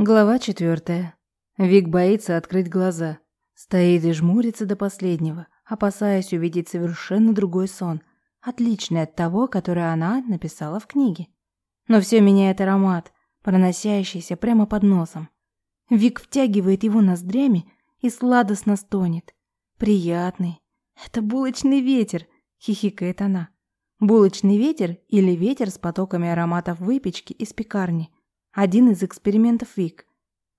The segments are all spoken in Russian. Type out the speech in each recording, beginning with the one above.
Глава четвертая. Вик боится открыть глаза. Стоит и жмурится до последнего, опасаясь увидеть совершенно другой сон, отличный от того, который она написала в книге. Но все меняет аромат, проносящийся прямо под носом. Вик втягивает его ноздрями и сладостно стонет. Приятный. Это булочный ветер, хихикает она. Булочный ветер или ветер с потоками ароматов выпечки из пекарни – один из экспериментов Вик.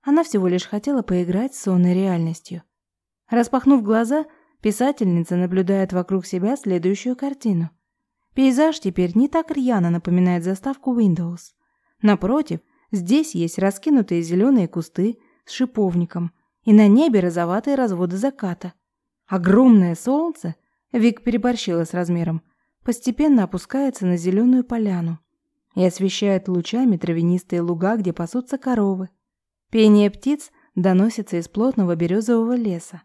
Она всего лишь хотела поиграть с сонной реальностью. Распахнув глаза, писательница наблюдает вокруг себя следующую картину. Пейзаж теперь не так рьяно напоминает заставку Windows. Напротив, здесь есть раскинутые зеленые кусты с шиповником и на небе розоватые разводы заката. Огромное солнце, Вик переборщила с размером, постепенно опускается на зеленую поляну и освещает лучами травянистые луга, где пасутся коровы. Пение птиц доносится из плотного березового леса.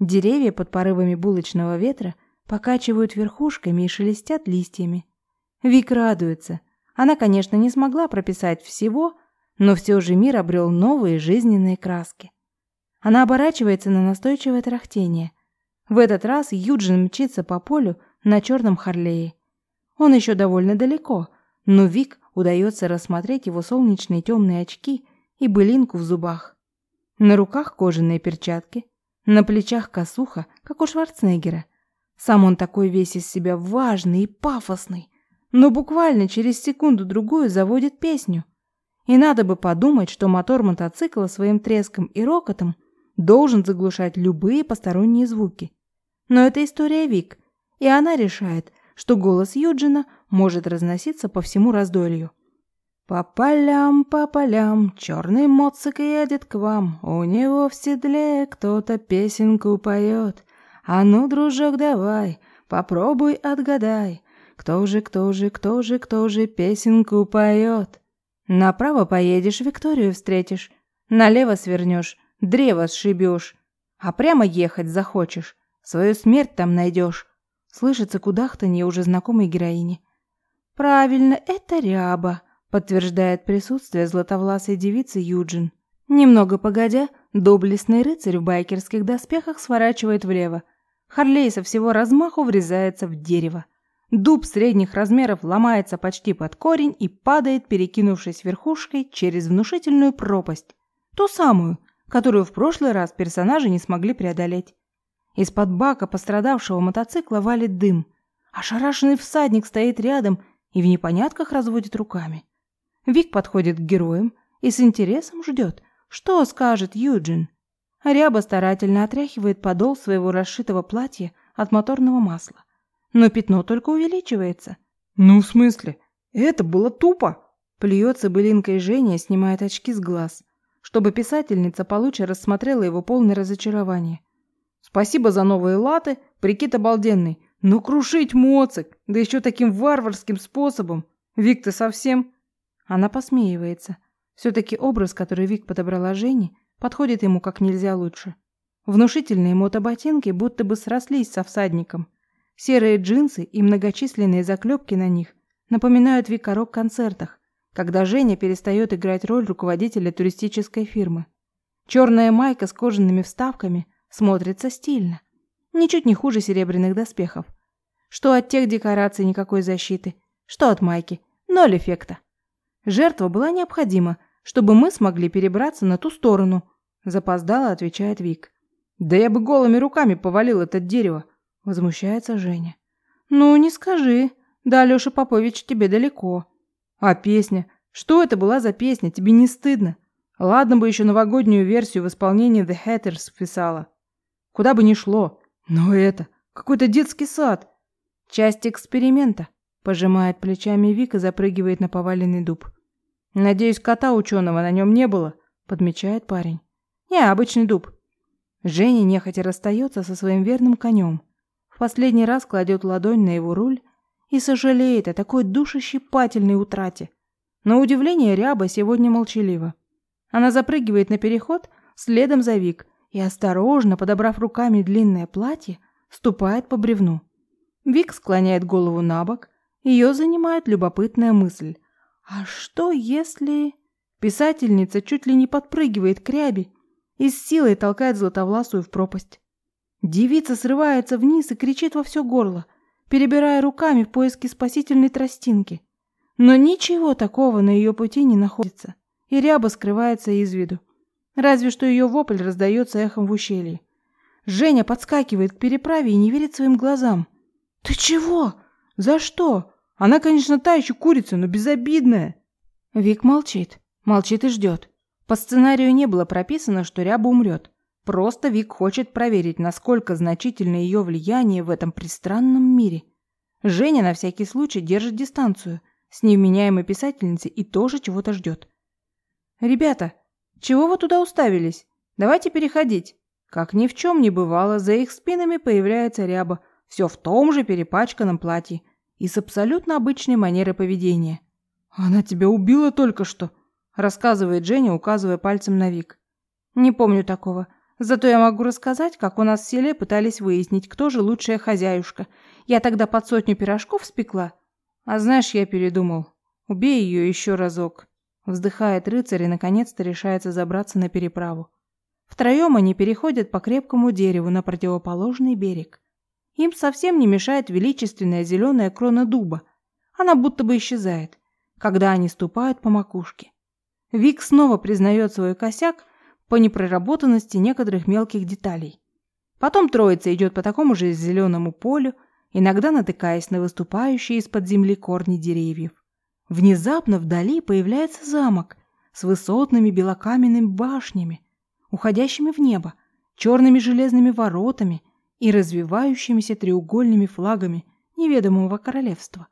Деревья под порывами булочного ветра покачивают верхушками и шелестят листьями. Вик радуется. Она, конечно, не смогла прописать всего, но все же мир обрел новые жизненные краски. Она оборачивается на настойчивое трахтение. В этот раз Юджин мчится по полю на черном Харлее. Он еще довольно далеко, но Вик удается рассмотреть его солнечные темные очки и былинку в зубах. На руках кожаные перчатки, на плечах косуха, как у Шварценеггера. Сам он такой весь из себя важный и пафосный, но буквально через секунду-другую заводит песню. И надо бы подумать, что мотор мотоцикла своим треском и рокотом должен заглушать любые посторонние звуки. Но это история Вик, и она решает, что голос Юджина может разноситься по всему раздолью. По полям, по полям, черный моцик едет к вам, у него в седле кто-то песенку поет. А ну, дружок, давай, попробуй отгадай, кто же, кто же, кто же, кто же песенку поет. Направо поедешь, Викторию встретишь, налево свернешь, древо сшибешь, а прямо ехать захочешь, свою смерть там найдешь. Слышится кудахтанье уже знакомой героини. «Правильно, это ряба», — подтверждает присутствие златовласой девицы Юджин. Немного погодя, доблестный рыцарь в байкерских доспехах сворачивает влево. Харлей со всего размаху врезается в дерево. Дуб средних размеров ломается почти под корень и падает, перекинувшись верхушкой через внушительную пропасть. Ту самую, которую в прошлый раз персонажи не смогли преодолеть. Из-под бака пострадавшего мотоцикла валит дым. Ошарашенный всадник стоит рядом и в непонятках разводит руками. Вик подходит к героям и с интересом ждет, что скажет Юджин. Ряба старательно отряхивает подол своего расшитого платья от моторного масла. Но пятно только увеличивается. «Ну, в смысле? Это было тупо!» Плюется былинкой Женя, снимает очки с глаз, чтобы писательница получше рассмотрела его полное разочарование. «Спасибо за новые латы, прикид обалденный, ну крушить моцик, да еще таким варварским способом. Вик, ты совсем... Она посмеивается. Все-таки образ, который Вик подобрала Жене, подходит ему как нельзя лучше. Внушительные мотоботинки будто бы срослись со всадником. Серые джинсы и многочисленные заклепки на них напоминают Вик о рок-концертах, когда Женя перестает играть роль руководителя туристической фирмы. Черная майка с кожаными вставками смотрится стильно. Ничуть не хуже серебряных доспехов. Что от тех декораций никакой защиты, что от майки. Ноль эффекта. Жертва была необходима, чтобы мы смогли перебраться на ту сторону. Запоздало, отвечает Вик. Да я бы голыми руками повалил это дерево. Возмущается Женя. Ну, не скажи. Да, Алёша Попович тебе далеко. А песня? Что это была за песня? Тебе не стыдно? Ладно бы еще новогоднюю версию в исполнении The Hatters вписала. Куда бы ни шло. Но это какой-то детский сад. Часть эксперимента. Пожимает плечами Вик и запрыгивает на поваленный дуб. Надеюсь, кота ученого на нем не было, подмечает парень. Не, обычный дуб. Женя нехотя расстается со своим верным конем. В последний раз кладет ладонь на его руль и сожалеет о такой душещипательной утрате. На удивление Ряба сегодня молчалива. Она запрыгивает на переход следом за Вик и, осторожно подобрав руками длинное платье, ступает по бревну. Вик склоняет голову на бок, ее занимает любопытная мысль. А что если... Писательница чуть ли не подпрыгивает к ряби и с силой толкает Златовласую в пропасть. Девица срывается вниз и кричит во все горло, перебирая руками в поиске спасительной тростинки. Но ничего такого на ее пути не находится, и ряба скрывается из виду. Разве что ее вопль раздается эхом в ущелье. Женя подскакивает к переправе и не верит своим глазам. «Ты чего? За что? Она, конечно, та еще курица, но безобидная». Вик молчит. Молчит и ждет. По сценарию не было прописано, что Ряба умрет. Просто Вик хочет проверить, насколько значительно ее влияние в этом пристранном мире. Женя на всякий случай держит дистанцию с невменяемой писательницей и тоже чего-то ждет. «Ребята, чего вы туда уставились? Давайте переходить». Как ни в чем не бывало, за их спинами появляется Ряба, все в том же перепачканном платье и с абсолютно обычной манерой поведения. «Она тебя убила только что», рассказывает Женя, указывая пальцем на Вик. Не помню такого. Зато я могу рассказать, как у нас в селе пытались выяснить, кто же лучшая хозяюшка. Я тогда под сотню пирожков спекла. А знаешь, я передумал. Убей ее еще разок. Вздыхает рыцарь и наконец-то решается забраться на переправу. Втроем они переходят по крепкому дереву на противоположный берег. Им совсем не мешает величественная зеленая крона дуба. Она будто бы исчезает, когда они ступают по макушке. Вик снова признает свой косяк по непроработанности некоторых мелких деталей. Потом троица идет по такому же зеленому полю, иногда натыкаясь на выступающие из-под земли корни деревьев. Внезапно вдали появляется замок с высотными белокаменными башнями, уходящими в небо, черными железными воротами и развивающимися треугольными флагами неведомого королевства.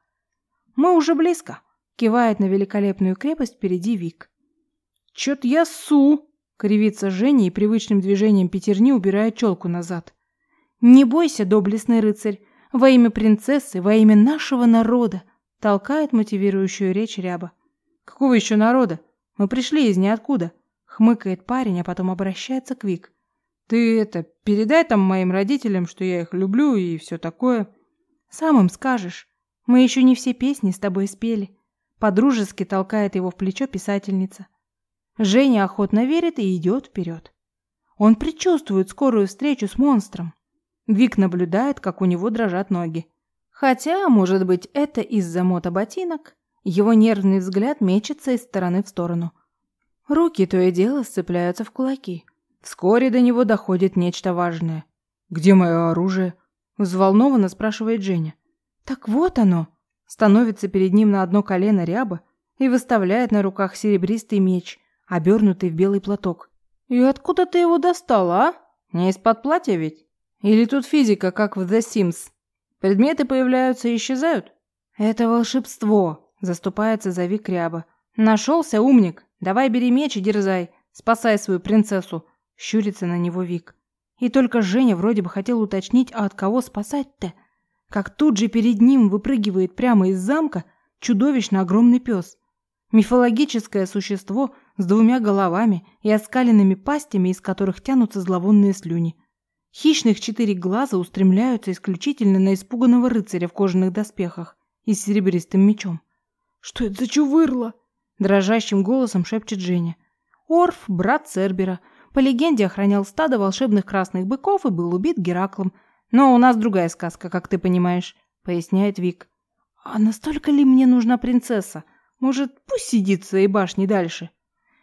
«Мы уже близко», — кивает на великолепную крепость впереди Вик. «Чё-то я су!» — кривится Женя и привычным движением пятерни убирает челку назад. «Не бойся, доблестный рыцарь, во имя принцессы, во имя нашего народа!» — толкает мотивирующую речь Ряба. «Какого еще народа? Мы пришли из ниоткуда!» — хмыкает парень, а потом обращается к Вик. «Ты это, передай там моим родителям, что я их люблю и все такое». «Сам им скажешь. Мы еще не все песни с тобой спели». Подружески толкает его в плечо писательница. Женя охотно верит и идет вперед. Он предчувствует скорую встречу с монстром. Вик наблюдает, как у него дрожат ноги. Хотя, может быть, это из-за мотоботинок. Его нервный взгляд мечется из стороны в сторону. Руки то и дело сцепляются в кулаки. Вскоре до него доходит нечто важное. «Где мое оружие?» – взволнованно спрашивает Женя. «Так вот оно!» Становится перед ним на одно колено ряба и выставляет на руках серебристый меч, обернутый в белый платок. «И откуда ты его достала, а? Не из-под платья ведь? Или тут физика, как в The Sims? Предметы появляются и исчезают?» «Это волшебство», — заступается за Вик Ряба. «Нашелся умник. Давай бери меч и дерзай. Спасай свою принцессу», — щурится на него Вик. И только Женя вроде бы хотел уточнить, а от кого спасать-то? Как тут же перед ним выпрыгивает прямо из замка чудовищно огромный пес. Мифологическое существо с двумя головами и оскаленными пастями, из которых тянутся зловонные слюни. Хищных четыре глаза устремляются исключительно на испуганного рыцаря в кожаных доспехах и с серебристым мечом. «Что это за чувырло?» – дрожащим голосом шепчет Женя. Орф, брат Цербера, по легенде охранял стадо волшебных красных быков и был убит Гераклом. Но у нас другая сказка, как ты понимаешь, поясняет Вик. А настолько ли мне нужна принцесса? Может, пусть сидит в своей башне дальше?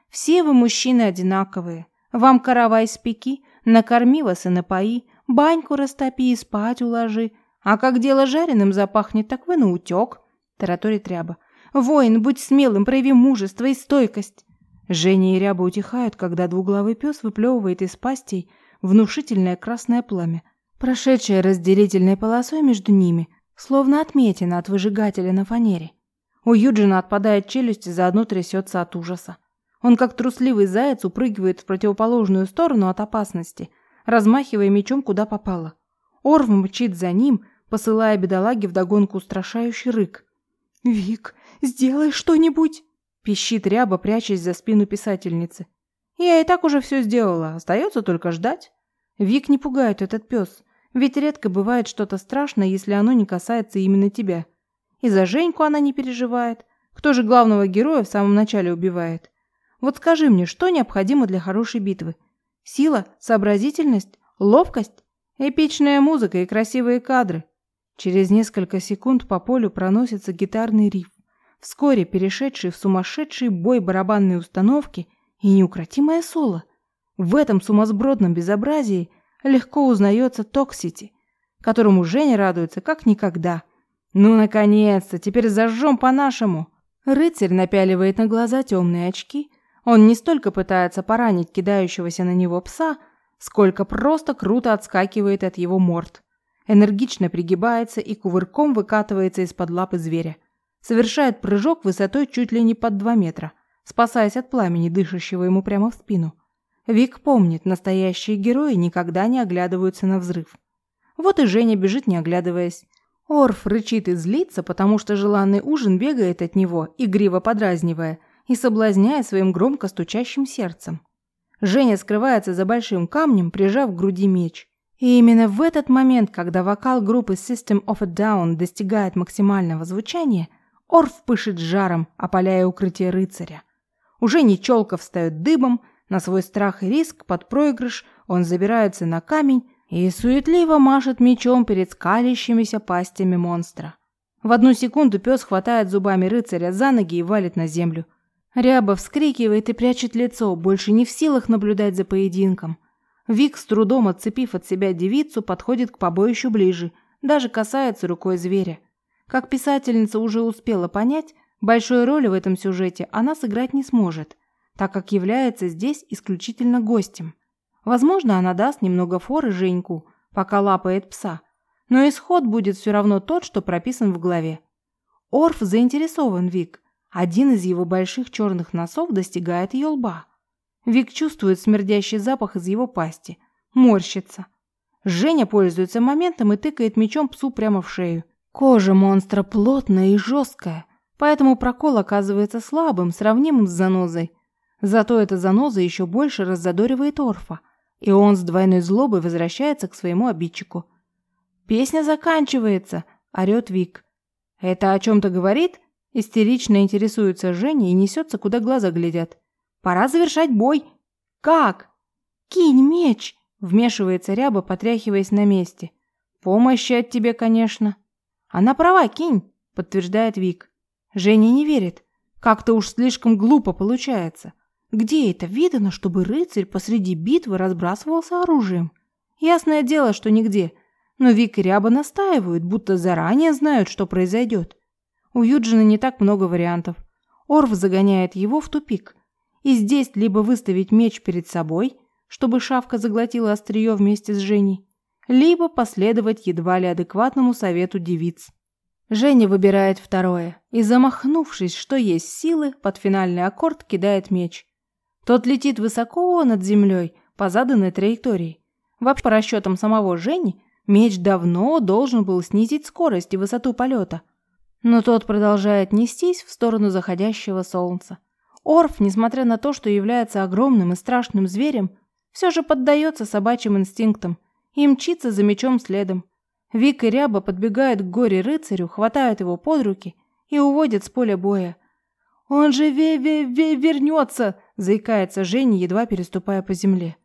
Все вы, мужчины, одинаковые. Вам каравай спеки, накорми вас и напои, баньку растопи и спать уложи. А как дело жареным запахнет, так вы наутек, — тараторит Ряба. Воин, будь смелым, прояви мужество и стойкость. Женя и Ряба утихают, когда двуглавый пес выплевывает из пастей внушительное красное пламя, прошедшее разделительной полосой между ними, словно отметина от выжигателя на фанере. У Юджина отпадает челюсть и заодно трясется от ужаса. Он, как трусливый заяц, упрыгивает в противоположную сторону от опасности, размахивая мечом куда попало. Орв мчит за ним, посылая бедолаге вдогонку устрашающий рык. «Вик, сделай что-нибудь!» – пищит ряба, прячась за спину писательницы. «Я и так уже все сделала, остается только ждать». Вик не пугает этот пес, ведь редко бывает что-то страшное, если оно не касается именно тебя. И за Женьку она не переживает. Кто же главного героя в самом начале убивает? Вот скажи мне, что необходимо для хорошей битвы? Сила, сообразительность, ловкость, эпичная музыка и красивые кадры. Через несколько секунд по полю проносится гитарный рифф, вскоре перешедший в сумасшедший бой барабанной установки и неукротимое соло. В этом сумасбродном безобразии легко узнается Toxicity, которому Женя радуется как никогда. Ну, наконец-то, теперь зажжем по-нашему. Рыцарь напяливает на глаза темные очки. Он не столько пытается поранить кидающегося на него пса, сколько просто круто отскакивает от его морд. Энергично пригибается и кувырком выкатывается из-под лапы зверя. Совершает прыжок высотой чуть ли не под два метра, спасаясь от пламени, дышащего ему прямо в спину. Вик помнит, настоящие герои никогда не оглядываются на взрыв. Вот и Женя бежит, не оглядываясь. Орф рычит и злится, потому что желанный ужин бегает от него, игриво подразнивая и соблазняя своим громко стучащим сердцем. Женя скрывается за большим камнем, прижав к груди меч. И именно в этот момент, когда вокал группы System of a Down достигает максимального звучания, Орф пышет жаром, опаляя укрытие рыцаря. Уже не челка встает дыбом, на свой страх и риск под проигрыш он забирается на камень, и суетливо машет мечом перед скалящимися пастями монстра. В одну секунду пес хватает зубами рыцаря за ноги и валит на землю. Ряба вскрикивает и прячет лицо, больше не в силах наблюдать за поединком. Вик, с трудом отцепив от себя девицу, подходит к побоищу ближе, даже касается рукой зверя. Как писательница уже успела понять, большой роли в этом сюжете она сыграть не сможет, так как является здесь исключительно гостем. Возможно, она даст немного форы Женьку, пока лапает пса, но исход будет все равно тот, что прописан в главе. Орф заинтересован Вик. Один из его больших черных носов достигает ее лба. Вик чувствует смердящий запах из его пасти. Морщится. Женя пользуется моментом и тыкает мечом псу прямо в шею. Кожа монстра плотная и жесткая, поэтому прокол оказывается слабым, сравнимым с занозой. Зато эта заноза еще больше раззадоривает Орфа – и он с двойной злобой возвращается к своему обидчику. «Песня заканчивается!» – орёт Вик. «Это о чем-то говорит?» – истерично интересуется Женя и несется, куда глаза глядят. «Пора завершать бой!» «Как?» «Кинь меч!» – вмешивается Ряба, потряхиваясь на месте. «Помощи от тебя, конечно». «Она права, кинь!» – подтверждает Вик. Женя не верит. Как-то уж слишком глупо получается. Где это видано, чтобы рыцарь посреди битвы разбрасывался оружием? Ясное дело, что нигде. Но Вик и Ряба настаивают, будто заранее знают, что произойдет. У Юджина не так много вариантов. Орв загоняет его в тупик. И здесь либо выставить меч перед собой, чтобы шавка заглотила острие вместе с Женей, либо последовать едва ли адекватному совету девиц. Женя выбирает второе и, замахнувшись, что есть силы, под финальный аккорд кидает меч. Тот летит высоко над землей по заданной траектории. Вообще, по расчетам самого Жени, меч давно должен был снизить скорость и высоту полета. Но тот продолжает нестись в сторону заходящего солнца. Орф, несмотря на то, что является огромным и страшным зверем, все же поддается собачьим инстинктам и мчится за мечом следом. Вик и Ряба подбегают к горе-рыцарю, хватают его под руки и уводят с поля боя. «Он же ве-ве-ве вернется!» – заикается Женя, едва переступая по земле.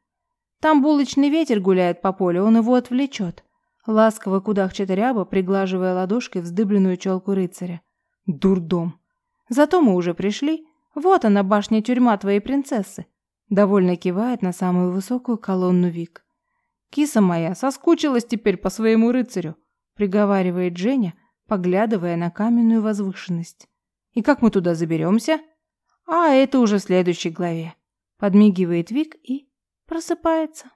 «Там булочный ветер гуляет по полю, он его отвлечет». Ласково кудахчет ряба, приглаживая ладошкой вздыбленную челку рыцаря. «Дурдом! Зато мы уже пришли. Вот она, башня-тюрьма твоей принцессы!» Довольно кивает на самую высокую колонну Вик. «Киса моя, соскучилась теперь по своему рыцарю!» приговаривает Женя, поглядывая на каменную возвышенность. И как мы туда заберемся? А это уже в следующей главе. Подмигивает Вик и просыпается.